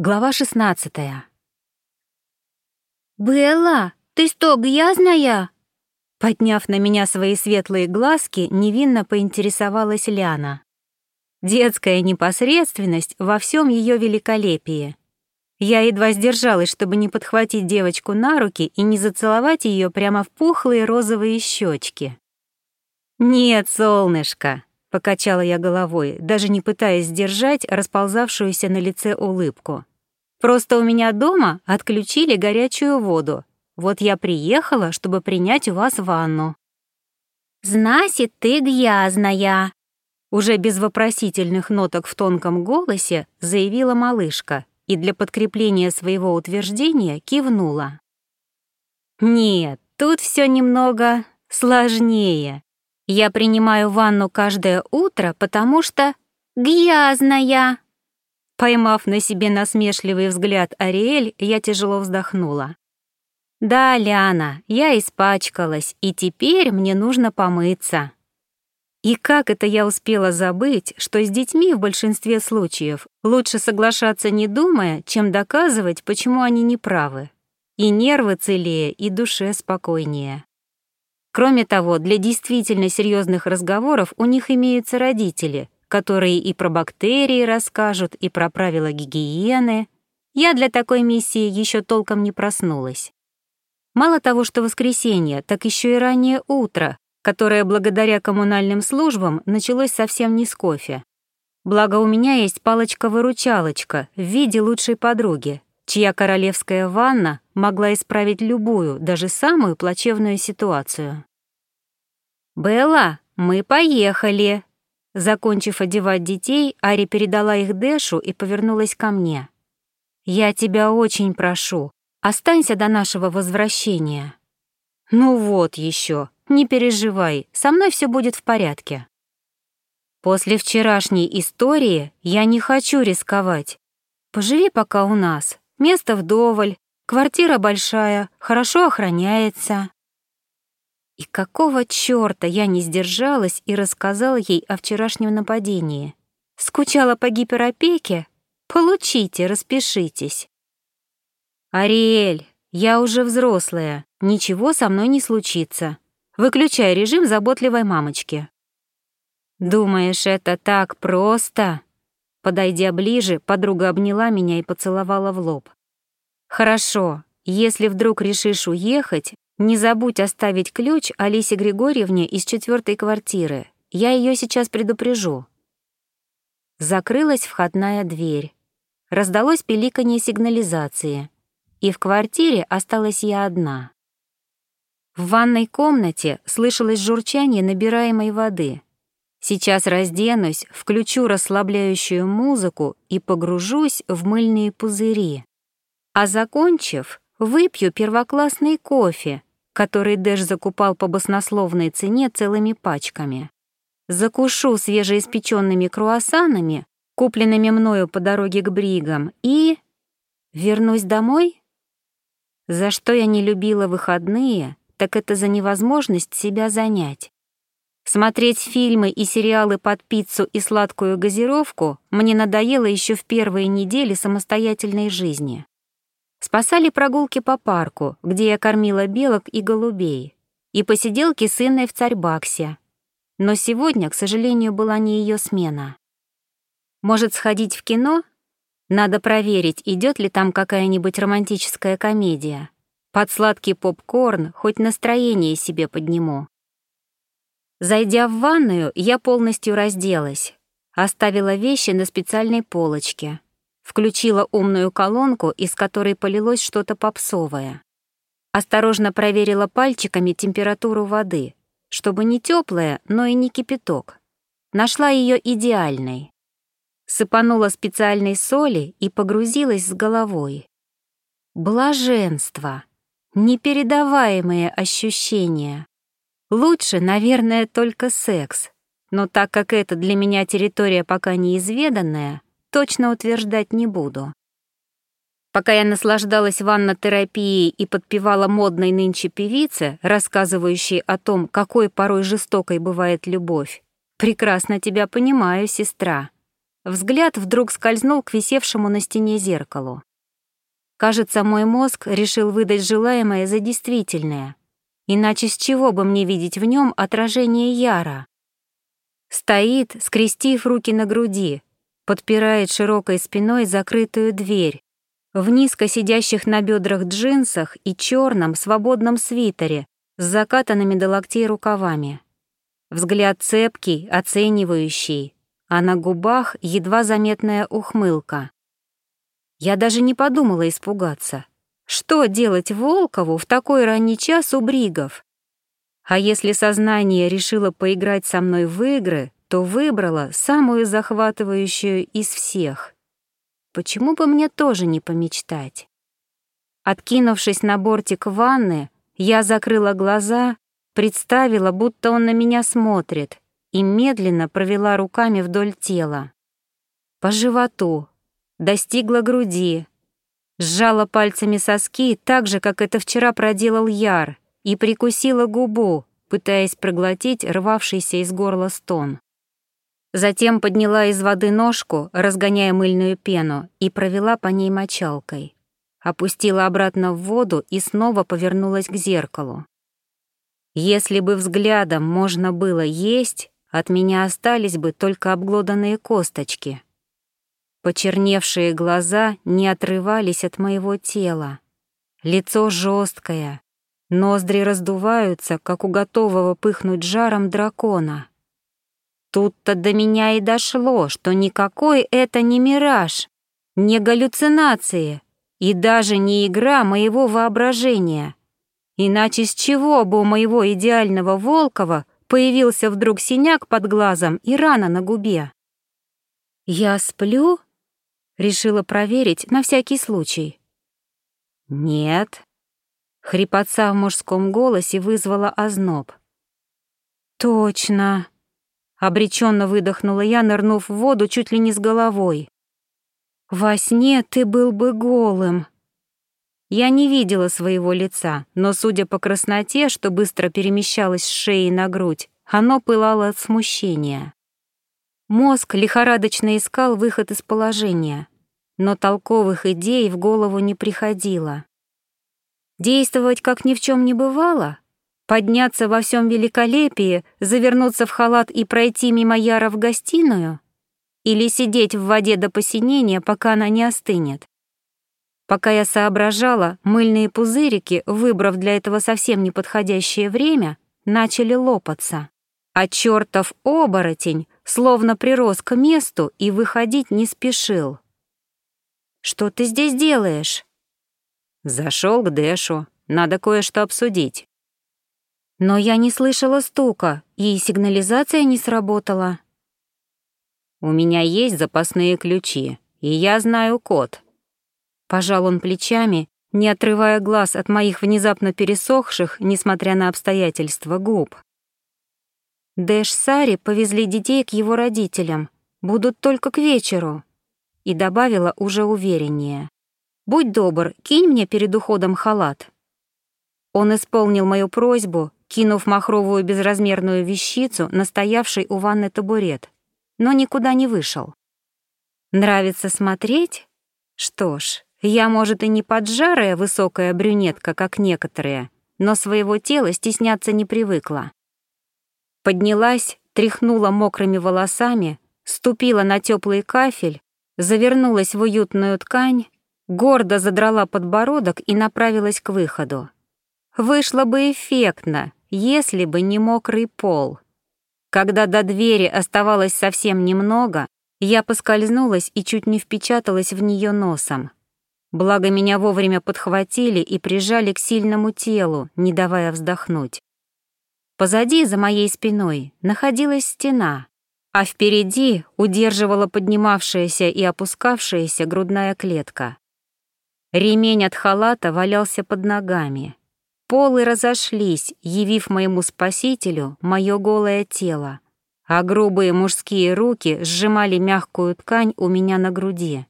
Глава 16 «Белла, ты что, грязная?» Подняв на меня свои светлые глазки, невинно поинтересовалась Ляна. Детская непосредственность во всем ее великолепии. Я едва сдержалась, чтобы не подхватить девочку на руки и не зацеловать ее прямо в пухлые розовые щечки. «Нет, солнышко», — покачала я головой, даже не пытаясь сдержать расползавшуюся на лице улыбку. Просто у меня дома отключили горячую воду. Вот я приехала, чтобы принять у вас ванну». «Значит, ты грязная», уже без вопросительных ноток в тонком голосе заявила малышка и для подкрепления своего утверждения кивнула. «Нет, тут все немного сложнее. Я принимаю ванну каждое утро, потому что грязная». Поймав на себе насмешливый взгляд Ариэль, я тяжело вздохнула. «Да, Ляна, я испачкалась, и теперь мне нужно помыться». И как это я успела забыть, что с детьми в большинстве случаев лучше соглашаться не думая, чем доказывать, почему они не правы. И нервы целее, и душе спокойнее. Кроме того, для действительно серьезных разговоров у них имеются родители, которые и про бактерии расскажут, и про правила гигиены. Я для такой миссии еще толком не проснулась. Мало того, что воскресенье, так еще и раннее утро, которое благодаря коммунальным службам началось совсем не с кофе. Благо у меня есть палочка-выручалочка в виде лучшей подруги, чья королевская ванна могла исправить любую, даже самую плачевную ситуацию. «Белла, мы поехали!» Закончив одевать детей, Ари передала их Дэшу и повернулась ко мне. «Я тебя очень прошу, останься до нашего возвращения». «Ну вот еще, не переживай, со мной все будет в порядке». «После вчерашней истории я не хочу рисковать. Поживи пока у нас, место вдоволь, квартира большая, хорошо охраняется». И какого чёрта я не сдержалась и рассказала ей о вчерашнем нападении? Скучала по гиперопеке? Получите, распишитесь. «Ариэль, я уже взрослая, ничего со мной не случится. Выключай режим заботливой мамочки». «Думаешь, это так просто?» Подойдя ближе, подруга обняла меня и поцеловала в лоб. «Хорошо, если вдруг решишь уехать, не забудь оставить ключ Алисе Григорьевне из четвертой квартиры. Я ее сейчас предупрежу. Закрылась входная дверь. Раздалось пиликанье сигнализации. И в квартире осталась я одна. В ванной комнате слышалось журчание набираемой воды. Сейчас разденусь, включу расслабляющую музыку и погружусь в мыльные пузыри. А закончив, выпью первоклассный кофе, который Дэш закупал по баснословной цене целыми пачками. Закушу свежеиспеченными круассанами, купленными мною по дороге к Бригам, и... Вернусь домой? За что я не любила выходные, так это за невозможность себя занять. Смотреть фильмы и сериалы под пиццу и сладкую газировку мне надоело еще в первые недели самостоятельной жизни. Спасали прогулки по парку, где я кормила белок и голубей, и посиделки с Инной в Царьбаксе. Но сегодня, к сожалению, была не ее смена. Может, сходить в кино? Надо проверить, идет ли там какая-нибудь романтическая комедия. Под сладкий попкорн хоть настроение себе подниму. Зайдя в ванную, я полностью разделась. Оставила вещи на специальной полочке. Включила умную колонку, из которой полилось что-то попсовое. Осторожно проверила пальчиками температуру воды, чтобы не теплая, но и не кипяток. Нашла ее идеальной. Сыпанула специальной соли и погрузилась с головой. Блаженство. Непередаваемые ощущения. Лучше, наверное, только секс. Но так как это для меня территория пока неизведанная, точно утверждать не буду. Пока я наслаждалась ваннотерапией и подпевала модной нынче певице, рассказывающей о том, какой порой жестокой бывает любовь, прекрасно тебя понимаю, сестра. взгляд вдруг скользнул к висевшему на стене зеркалу. Кажется, мой мозг решил выдать желаемое за действительное. Иначе с чего бы мне видеть в нем отражение Яра? Стоит, скрестив руки на груди, подпирает широкой спиной закрытую дверь, в низко сидящих на бедрах джинсах и черном свободном свитере с закатанными до локтей рукавами. Взгляд цепкий, оценивающий, а на губах едва заметная ухмылка. Я даже не подумала испугаться. Что делать Волкову в такой ранний час у Бригов? А если сознание решило поиграть со мной в игры, то выбрала самую захватывающую из всех. Почему бы мне тоже не помечтать? Откинувшись на бортик ванны, я закрыла глаза, представила, будто он на меня смотрит, и медленно провела руками вдоль тела. По животу, достигла груди, сжала пальцами соски так же, как это вчера проделал Яр, и прикусила губу, пытаясь проглотить рвавшийся из горла стон. Затем подняла из воды ножку, разгоняя мыльную пену, и провела по ней мочалкой. Опустила обратно в воду и снова повернулась к зеркалу. Если бы взглядом можно было есть, от меня остались бы только обглоданные косточки. Почерневшие глаза не отрывались от моего тела. Лицо жесткое, ноздри раздуваются, как у готового пыхнуть жаром дракона. Тут-то до меня и дошло, что никакой это не мираж, не галлюцинации и даже не игра моего воображения. Иначе с чего бы у моего идеального Волкова появился вдруг синяк под глазом и рана на губе? «Я сплю?» — решила проверить на всякий случай. «Нет». Хрипотца в мужском голосе вызвала озноб. «Точно!» Обреченно выдохнула я, нырнув в воду чуть ли не с головой. «Во сне ты был бы голым». Я не видела своего лица, но, судя по красноте, что быстро перемещалась с шеи на грудь, оно пылало от смущения. Мозг лихорадочно искал выход из положения, но толковых идей в голову не приходило. Действовать как ни в чем не бывало? Подняться во всем великолепии, завернуться в халат и пройти мимо Яра в гостиную? Или сидеть в воде до посинения, пока она не остынет? Пока я соображала, мыльные пузырики, выбрав для этого совсем неподходящее время, начали лопаться. А чертов оборотень словно прирос к месту и выходить не спешил. «Что ты здесь делаешь?» Зашел к Дэшу. Надо кое-что обсудить. Но я не слышала стука, и сигнализация не сработала. «У меня есть запасные ключи, и я знаю код». Пожал он плечами, не отрывая глаз от моих внезапно пересохших, несмотря на обстоятельства, губ. Дэш Сари повезли детей к его родителям, будут только к вечеру. И добавила уже увереннее. «Будь добр, кинь мне перед уходом халат». Он исполнил мою просьбу, кинув махровую безразмерную вещицу на стоявший у ванны табурет, но никуда не вышел. Нравится смотреть? Что ж, я, может, и не поджарая высокая брюнетка, как некоторые, но своего тела стесняться не привыкла. Поднялась, тряхнула мокрыми волосами, ступила на теплый кафель, завернулась в уютную ткань, гордо задрала подбородок и направилась к выходу. Вышло бы эффектно, если бы не мокрый пол. Когда до двери оставалось совсем немного, я поскользнулась и чуть не впечаталась в нее носом. Благо меня вовремя подхватили и прижали к сильному телу, не давая вздохнуть. Позади, за моей спиной, находилась стена, а впереди удерживала поднимавшаяся и опускавшаяся грудная клетка. Ремень от халата валялся под ногами. Полы разошлись, явив моему спасителю мое голое тело, а грубые мужские руки сжимали мягкую ткань у меня на груди.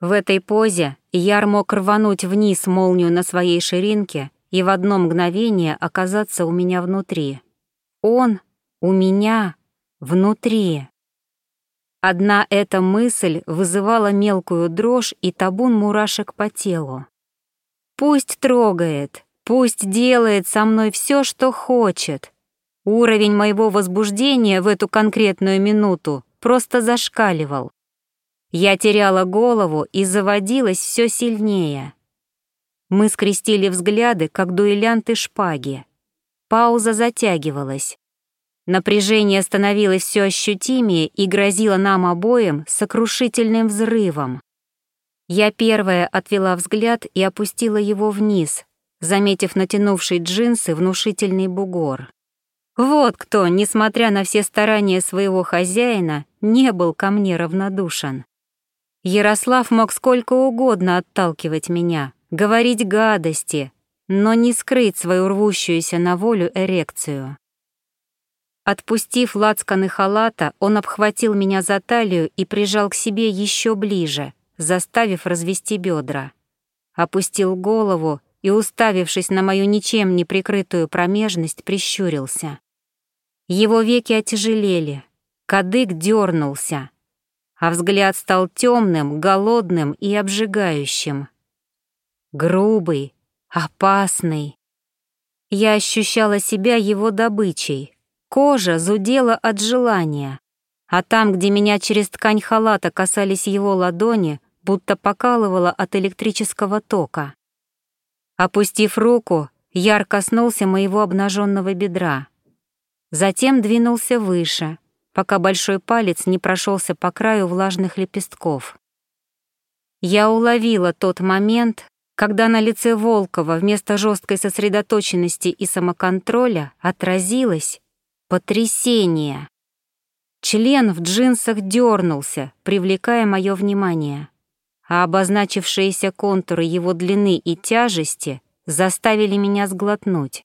В этой позе Яр мог рвануть вниз молнию на своей ширинке и в одно мгновение оказаться у меня внутри. Он у меня внутри. Одна эта мысль вызывала мелкую дрожь и табун мурашек по телу. Пусть трогает, пусть делает со мной все, что хочет. Уровень моего возбуждения в эту конкретную минуту просто зашкаливал. Я теряла голову и заводилась все сильнее. Мы скрестили взгляды, как дуэлянты шпаги. Пауза затягивалась. Напряжение становилось все ощутимее и грозило нам обоим сокрушительным взрывом. Я первая отвела взгляд и опустила его вниз, заметив натянувший джинсы внушительный бугор. Вот кто, несмотря на все старания своего хозяина, не был ко мне равнодушен. Ярослав мог сколько угодно отталкивать меня, говорить гадости, но не скрыть свою рвущуюся на волю эрекцию. Отпустив лацканы халата, он обхватил меня за талию и прижал к себе еще ближе, заставив развести бедра. Опустил голову и, уставившись на мою ничем не прикрытую промежность, прищурился. Его веки отяжелели, кадык дернулся, а взгляд стал темным, голодным и обжигающим. Грубый, опасный. Я ощущала себя его добычей, Кожа зудела от желания, а там, где меня через ткань халата касались его ладони, будто покалывало от электрического тока. Опустив руку, Яр коснулся моего обнаженного бедра. Затем двинулся выше, пока большой палец не прошелся по краю влажных лепестков. Я уловила тот момент, когда на лице Волкова вместо жесткой сосредоточенности и самоконтроля отразилось Потрясение! Член в джинсах дернулся, привлекая мое внимание, а обозначившиеся контуры его длины и тяжести заставили меня сглотнуть.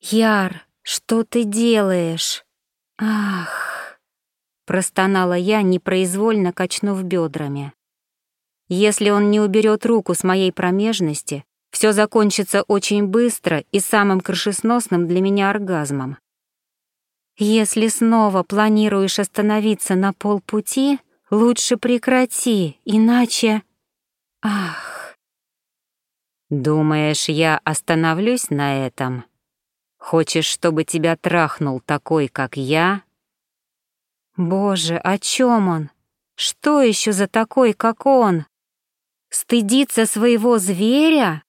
«Яр, что ты делаешь? Ах!» Простонала я, непроизвольно качнув бедрами. Если он не уберет руку с моей промежности, все закончится очень быстро и самым крышесносным для меня оргазмом. Если снова планируешь остановиться на полпути, лучше прекрати, иначе... Ах. Думаешь, я остановлюсь на этом? Хочешь, чтобы тебя трахнул такой, как я? Боже, о чем он? Что еще за такой, как он? Стыдиться своего зверя?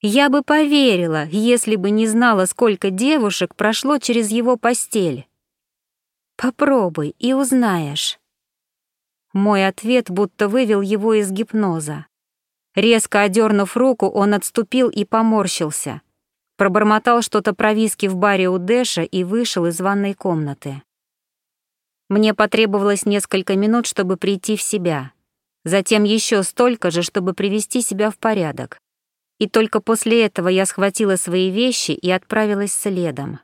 Я бы поверила, если бы не знала, сколько девушек прошло через его постель. Попробуй и узнаешь. Мой ответ будто вывел его из гипноза. Резко одернув руку, он отступил и поморщился. Пробормотал что-то про виски в баре у Дэша и вышел из ванной комнаты. Мне потребовалось несколько минут, чтобы прийти в себя. Затем еще столько же, чтобы привести себя в порядок и только после этого я схватила свои вещи и отправилась следом.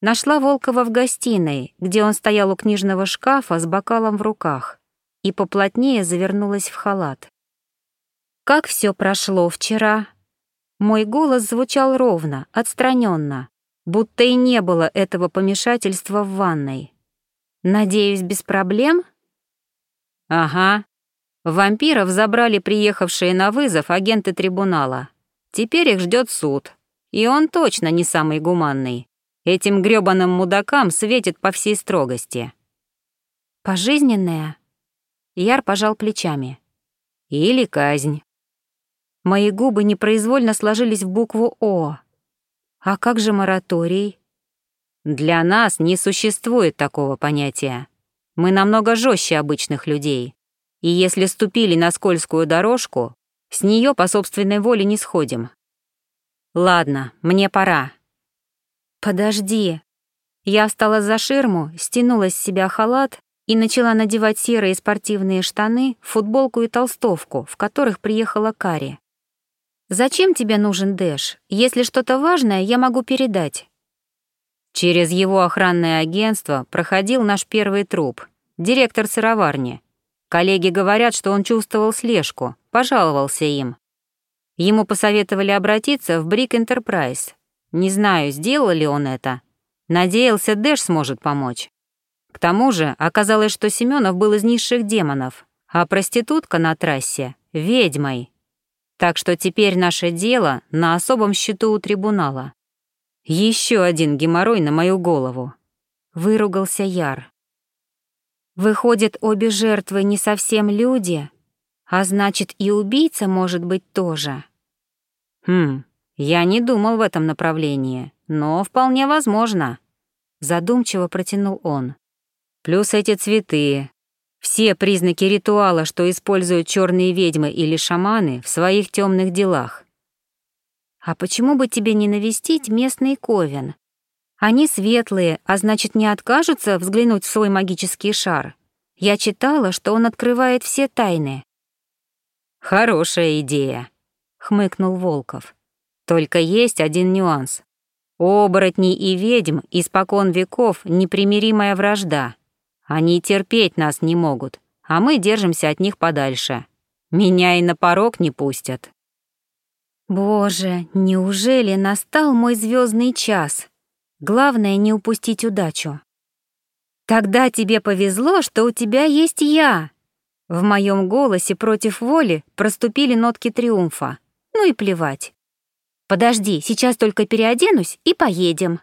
Нашла Волкова в гостиной, где он стоял у книжного шкафа с бокалом в руках, и поплотнее завернулась в халат. «Как все прошло вчера?» Мой голос звучал ровно, отстраненно, будто и не было этого помешательства в ванной. «Надеюсь, без проблем?» «Ага», Вампиров забрали приехавшие на вызов агенты трибунала. Теперь их ждет суд. И он точно не самый гуманный. Этим грёбаным мудакам светит по всей строгости. Пожизненная? Яр пожал плечами. Или казнь. Мои губы непроизвольно сложились в букву «О». А как же мораторий? Для нас не существует такого понятия. Мы намного жестче обычных людей. И если ступили на скользкую дорожку, с нее по собственной воле не сходим. Ладно, мне пора. Подожди. Я встала за ширму, стянула с себя халат и начала надевать серые спортивные штаны, футболку и толстовку, в которых приехала Кари. «Зачем тебе нужен Дэш? Если что-то важное, я могу передать». Через его охранное агентство проходил наш первый труп, директор сыроварни. Коллеги говорят, что он чувствовал слежку, пожаловался им. Ему посоветовали обратиться в Брик Enterprise. Не знаю, сделал ли он это. Надеялся, Дэш сможет помочь. К тому же оказалось, что Семенов был из низших демонов, а проститутка на трассе — ведьмой. Так что теперь наше дело на особом счету у трибунала. Еще один геморрой на мою голову. Выругался Яр. Выходит, обе жертвы не совсем люди, а значит, и убийца может быть тоже. Хм, я не думал в этом направлении, но вполне возможно. Задумчиво протянул он. Плюс эти цветы. Все признаки ритуала, что используют черные ведьмы или шаманы в своих темных делах. А почему бы тебе не навестить местный ковен? Они светлые, а значит, не откажутся взглянуть в свой магический шар. Я читала, что он открывает все тайны. Хорошая идея, хмыкнул Волков. Только есть один нюанс. У оборотней и ведьм испокон веков непримиримая вражда. Они терпеть нас не могут, а мы держимся от них подальше. Меня и на порог не пустят. Боже, неужели настал мой звездный час? Главное не упустить удачу. Тогда тебе повезло, что у тебя есть я. В моем голосе против воли проступили нотки триумфа. Ну и плевать. Подожди, сейчас только переоденусь и поедем.